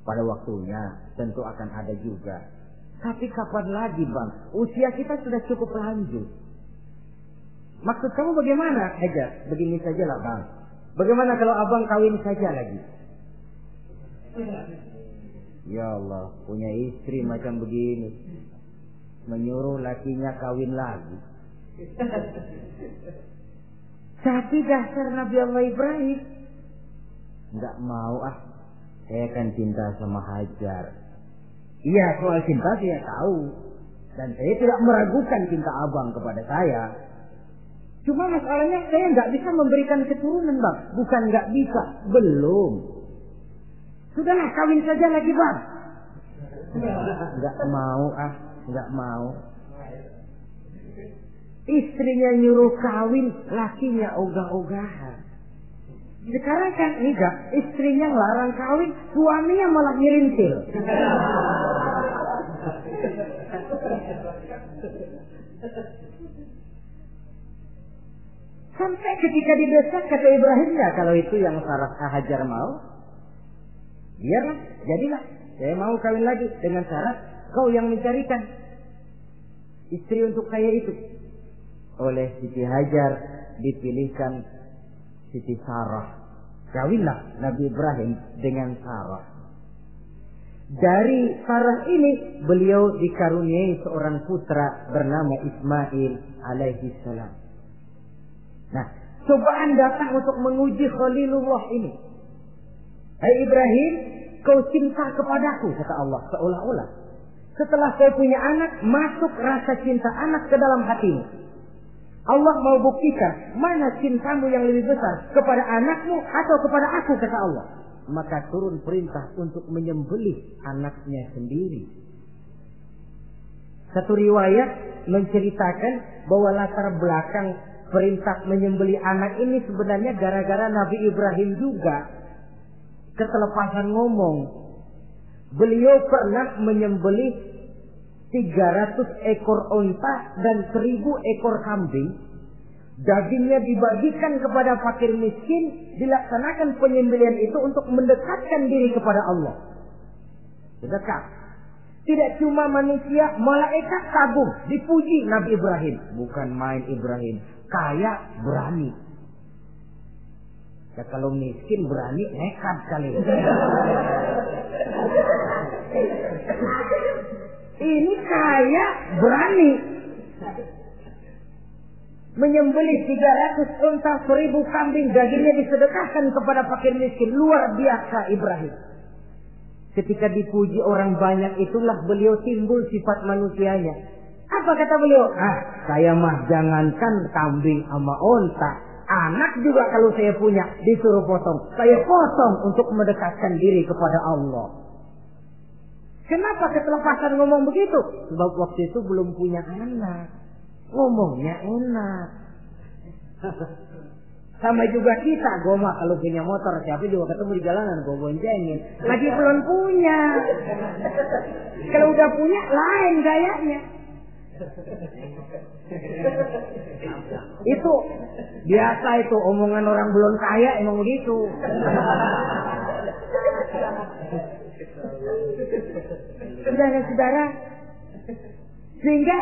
Pada waktunya tentu akan ada juga. Tapi kapan lagi bang? Usia kita sudah cukup lanjut. Maksud kamu bagaimana? Aja, begini saja lah bang. Bagaimana kalau abang kawin saja lagi? Ya Allah, punya istri macam begini. Menyuruh lakinya kawin lagi. Tapi dasar Nabi Allah Ibrahim. Enggak mau ah. Saya kan cinta sama Hajar. Iya, soal cinta saya tahu. Dan saya tidak meragukan cinta abang kepada saya. Cuma masalahnya saya nggak bisa memberikan keturunan bang. Bukan nggak bisa, belum. Sudahlah kawin saja lagi bang. Nggak mau ah, nggak mau. Istrinya nyuruh kawin, lakinya ogah-ogahan. Sekarang kan enggak, istrinya larang kawin, suaminya malah ngirintil. Sampai ketika didesak kata Ibrahim ya kalau itu yang Sarah Hajar mau, biarlah, jadilah. Saya mau kawin lagi dengan Sarah, kau yang mencarikan istri untuk saya itu. Oleh Siti Hajar dipilihkan Siti Sarah. Kawinlah Nabi Ibrahim dengan Sarah. Dari Sarah ini beliau dikaruniai seorang putra bernama Ismail alaihi salam. Nah, cobaan datang untuk menguji Khalilullah ini. Hai Ibrahim, kau cinta kepadaku, kata Allah, seolah-olah. Setelah kau punya anak, masuk rasa cinta anak ke dalam hatimu. Allah mau buktikan mana cintamu yang lebih besar kepada anakmu atau kepada aku kata Allah. Maka turun perintah untuk menyembelih anaknya sendiri. Satu riwayat menceritakan bahwa latar belakang perintah menyembeli anak ini sebenarnya gara-gara Nabi Ibrahim juga ketelepasan ngomong. Beliau pernah menyembeli 300 ekor onta dan 1000 ekor kambing. Dagingnya dibagikan kepada fakir miskin, dilaksanakan penyembelian itu untuk mendekatkan diri kepada Allah. Dekat. Tidak cuma manusia, malaikat kagum, dipuji Nabi Ibrahim. Bukan main Ibrahim, kaya berani. Ya kalau miskin berani nekat kali. Ini kaya berani. Menyembelih 300 unta seribu kambing dagingnya disedekahkan kepada fakir miskin. Luar biasa Ibrahim. Ketika dipuji orang banyak itulah beliau timbul sifat manusianya. Apa kata beliau? Ah, saya mah jangankan kambing sama onta. Anak juga kalau saya punya disuruh potong. Saya potong untuk mendekatkan diri kepada Allah. Kenapa ketelepasan ngomong begitu? Sebab waktu itu belum punya anak. Ngomongnya enak. Sama juga kita, goma kalau punya motor, siapa juga ketemu di jalanan, gue boncengin. Lagi belum punya. Kalau udah punya, lain gayanya. itu biasa itu omongan orang belum kaya emang begitu. Saudara-saudara, sehingga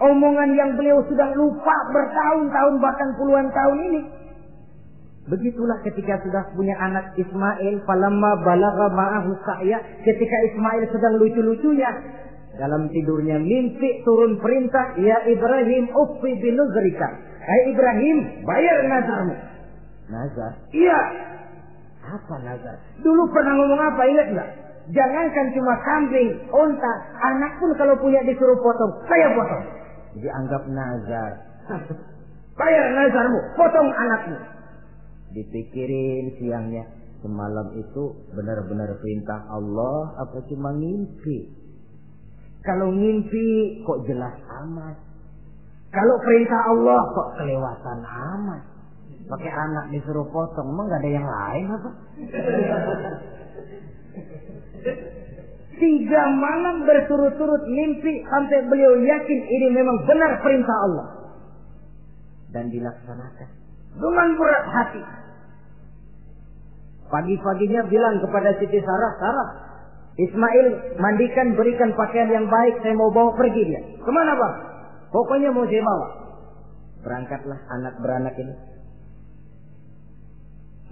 omongan yang beliau sudah lupa bertahun-tahun bahkan puluhan tahun ini. Begitulah ketika sudah punya anak Ismail, falamma balagha ma'ahu sa'ya, ketika Ismail sedang lucu-lucunya, dalam tidurnya mimpi turun perintah, ya Ibrahim uffi binuzrika. Hai Ibrahim, bayar nazarmu. Nazar? Iya. Apa nazar? Dulu pernah ngomong apa, ingat nggak? Jangankan cuma kambing, onta, anak pun kalau punya disuruh potong, saya potong. Jadi anggap nazar. Bayar nazarmu, potong anakmu. Dipikirin siangnya, semalam itu benar-benar perintah Allah apa cuma ngimpi? Kalau ngimpi kok jelas amat. Kalau perintah Allah kok kelewatan amat. Pakai anak disuruh potong, emang gak ada yang lain apa? Tiga malam berturut-turut mimpi sampai beliau yakin ini memang benar perintah Allah. Dan dilaksanakan. Dengan berat hati. Pagi-paginya bilang kepada Siti Sarah, Sarah, Ismail mandikan berikan pakaian yang baik, saya mau bawa pergi dia. Ke mana bang? Pokoknya mau saya bawa. Berangkatlah anak beranak ini.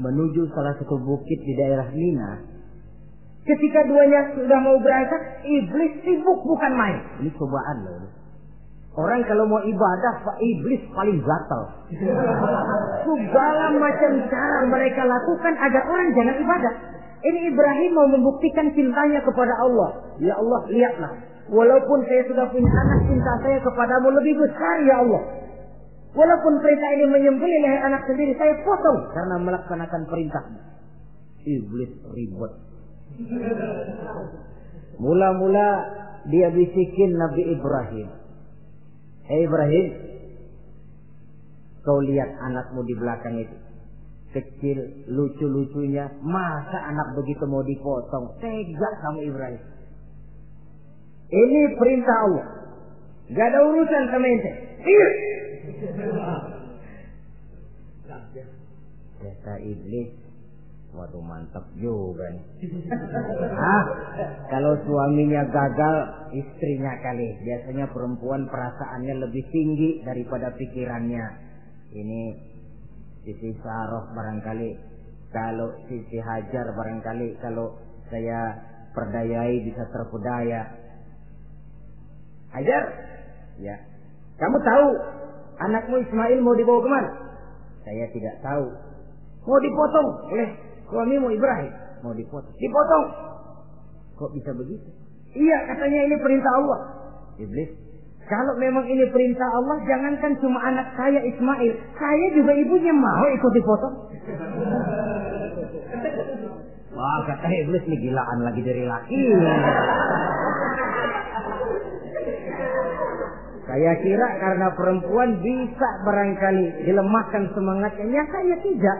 Menuju salah satu bukit di daerah Mina Ketika duanya sudah mau berangkat, iblis sibuk bukan main. Ini cobaan loh. Orang kalau mau ibadah, Pak Iblis paling gatal. Segala macam cara mereka lakukan agar orang jangan ibadah. Ini Ibrahim mau membuktikan cintanya kepada Allah. Ya Allah, lihatlah. Walaupun saya sudah punya anak, cinta saya kepadamu lebih besar ya Allah. Walaupun perintah ini menyembelih leher anak sendiri, saya potong karena melaksanakan perintahmu. Iblis ribet Mula-mula dia bisikin Nabi Ibrahim. Hei Ibrahim, kau lihat anakmu di belakang itu. kecil, lucu-lucunya. Masa anak begitu mau dipotong? Tega kamu Ibrahim. Ini perintah Allah. Gak ada urusan sama ente. Iya. Kata iblis, waduh mantap juga nih. ah, kalau suaminya gagal, istrinya kali. Biasanya perempuan perasaannya lebih tinggi daripada pikirannya. Ini Siti Saroh barangkali. Kalau Siti Hajar barangkali kalau saya perdayai bisa terpedaya. Hajar, ya. Kamu tahu anakmu Ismail mau dibawa ke mana? Saya tidak tahu. Mau dipotong oleh suamimu Ibrahim. Mau dipotong. Dipotong. Kok bisa begitu? Iya katanya ini perintah Allah. Iblis. Kalau memang ini perintah Allah, jangankan cuma anak saya Ismail. Saya juga ibunya mau ikut dipotong. Wah kata Iblis nih gilaan lagi dari laki. Saya kira karena perempuan bisa barangkali dilemahkan semangatnya. Ya saya tidak.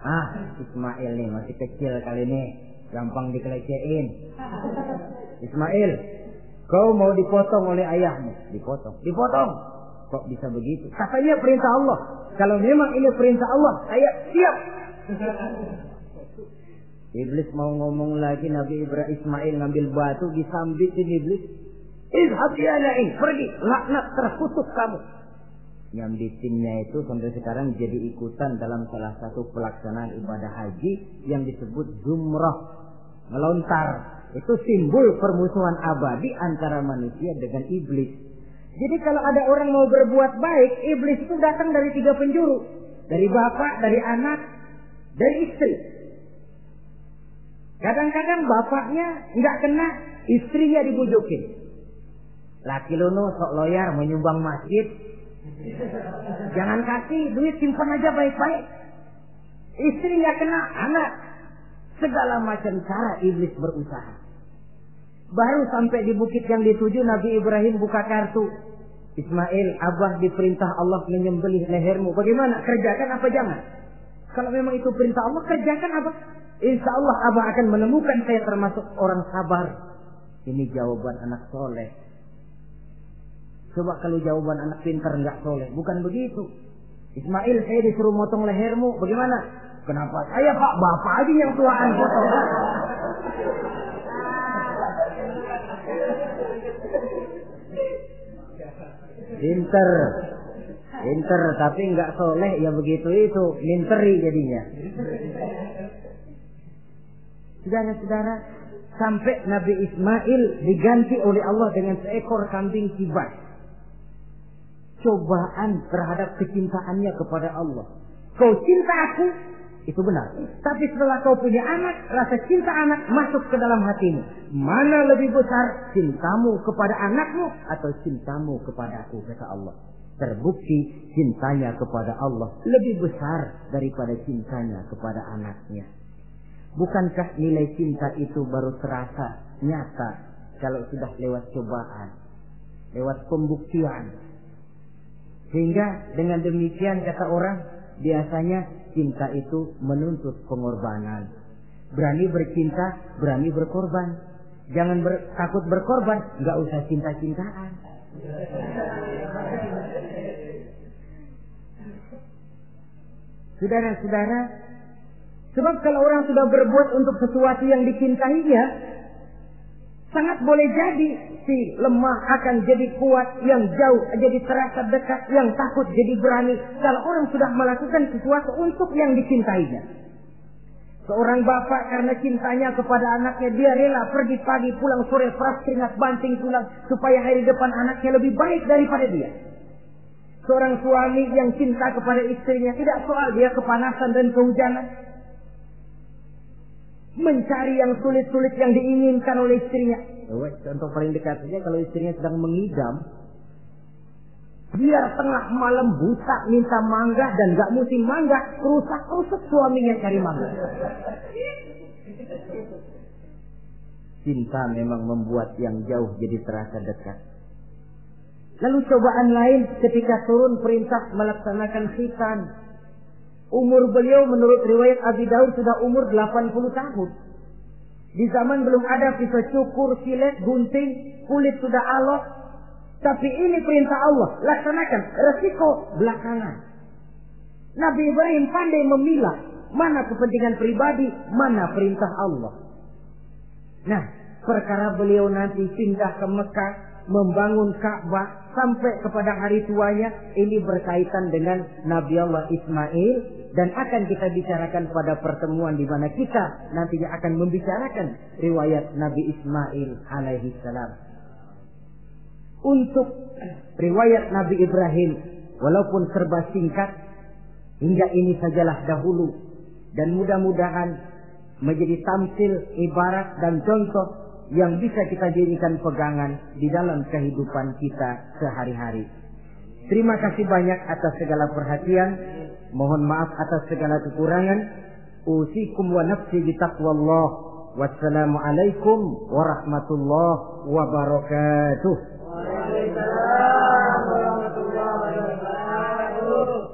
Ah, Ismail nih masih kecil kali ini. Gampang dikelecehin. Ismail, kau mau dipotong oleh ayahmu. Dipotong. Dipotong. Kok bisa begitu? Katanya perintah Allah. Kalau memang ini perintah Allah, saya siap. Iblis mau ngomong lagi Nabi Ibrahim Ismail ngambil batu disambitin iblis. Izhab ya. Pergi. Laknat terkutuk kamu. Nyambitinnya itu sampai sekarang jadi ikutan dalam salah satu pelaksanaan ibadah haji yang disebut jumrah. Melontar. Itu simbol permusuhan abadi antara manusia dengan iblis. Jadi kalau ada orang mau berbuat baik, iblis itu datang dari tiga penjuru. Dari bapak, dari anak, dari istri. Kadang-kadang bapaknya nggak kena, istrinya dibujukin. Laki lono sok loyar menyumbang masjid. Jangan kasih duit simpan aja baik-baik. Istri nggak kena, anak. Segala macam cara iblis berusaha. Baru sampai di bukit yang dituju Nabi Ibrahim buka kartu. Ismail, Abah diperintah Allah menyembelih lehermu. Bagaimana? Kerjakan apa jangan? Kalau memang itu perintah Allah, kerjakan apa? Insya Allah Abah akan menemukan saya termasuk orang sabar. Ini jawaban anak soleh. Coba kalau jawaban anak pintar nggak soleh, bukan begitu. Ismail saya disuruh motong lehermu, bagaimana? Kenapa saya pak bapak aja yang tuaan potong? Pinter, pinter tapi nggak soleh ya begitu itu, minteri jadinya. Saudara-saudara, sampai Nabi Ismail diganti oleh Allah dengan seekor kambing kibas cobaan terhadap kecintaannya kepada Allah. Kau cinta aku, itu benar. Tapi setelah kau punya anak, rasa cinta anak masuk ke dalam hatimu. Mana lebih besar cintamu kepada anakmu atau cintamu kepada aku, kata Allah. Terbukti cintanya kepada Allah lebih besar daripada cintanya kepada anaknya. Bukankah nilai cinta itu baru terasa nyata kalau sudah lewat cobaan, lewat pembuktian, sehingga dengan demikian kata orang biasanya cinta itu menuntut pengorbanan. Berani bercinta, berani berkorban. Jangan ber, takut berkorban, nggak usah cinta-cintaan. Saudara-saudara, sebab kalau orang sudah berbuat untuk sesuatu yang dicintainya, Sangat boleh jadi si lemah akan jadi kuat, yang jauh jadi terasa dekat, yang takut jadi berani. Kalau orang sudah melakukan sesuatu untuk yang dicintainya. Seorang bapak karena cintanya kepada anaknya, dia rela pergi pagi pulang sore peras keringat banting tulang supaya hari depan anaknya lebih baik daripada dia. Seorang suami yang cinta kepada istrinya tidak soal dia kepanasan dan kehujanan, mencari yang sulit-sulit yang diinginkan oleh istrinya. Contoh paling dekat kalau istrinya sedang mengidam, biar tengah malam buta minta mangga dan gak musim mangga, rusak-rusak suaminya cari mangga. Cinta memang membuat yang jauh jadi terasa dekat. Lalu cobaan lain ketika turun perintah melaksanakan khitan. Umur beliau menurut riwayat Abi Daud sudah umur 80 tahun. Di zaman belum ada pisau cukur, silet, gunting, kulit sudah alot. Tapi ini perintah Allah, laksanakan. Resiko belakangan. Nabi Ibrahim pandai memilah mana kepentingan pribadi, mana perintah Allah. Nah, perkara beliau nanti pindah ke Mekah, membangun Ka'bah sampai kepada hari tuanya, ini berkaitan dengan Nabi Allah Ismail dan akan kita bicarakan pada pertemuan di mana kita nantinya akan membicarakan riwayat Nabi Ismail alaihi salam. Untuk riwayat Nabi Ibrahim walaupun serba singkat hingga ini sajalah dahulu dan mudah-mudahan menjadi tamsil ibarat dan contoh yang bisa kita jadikan pegangan di dalam kehidupan kita sehari-hari. Terima kasih banyak atas segala perhatian. Mohon maaf atas segala kekurangan. Usikum wa nafsi bitaqwallah. Wassalamualaikum warahmatullahi wabarakatuh. Waalaikumsalam warahmatullahi wabarakatuh.